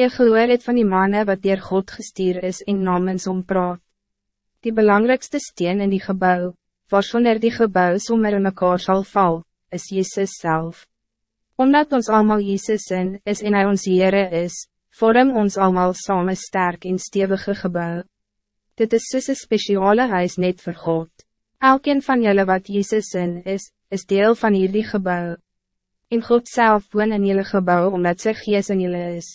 Je gehoor het van die mannen wat dier God gestuur is en namens om praat. Die belangrijkste steen in die gebouw, waarsonder die gebouw sommer in mekaar sal val, is Jezus zelf. Omdat ons allemaal Jezus in is en hy ons Heere is, vorm ons allemaal samen sterk en stevige gebouw. Dit is soos een speciale huis net vir God. Elkeen van jullie wat Jezus in is, is deel van hierdie gebouw. En God zelf woon in jullie gebouw omdat sy gees in jullie is.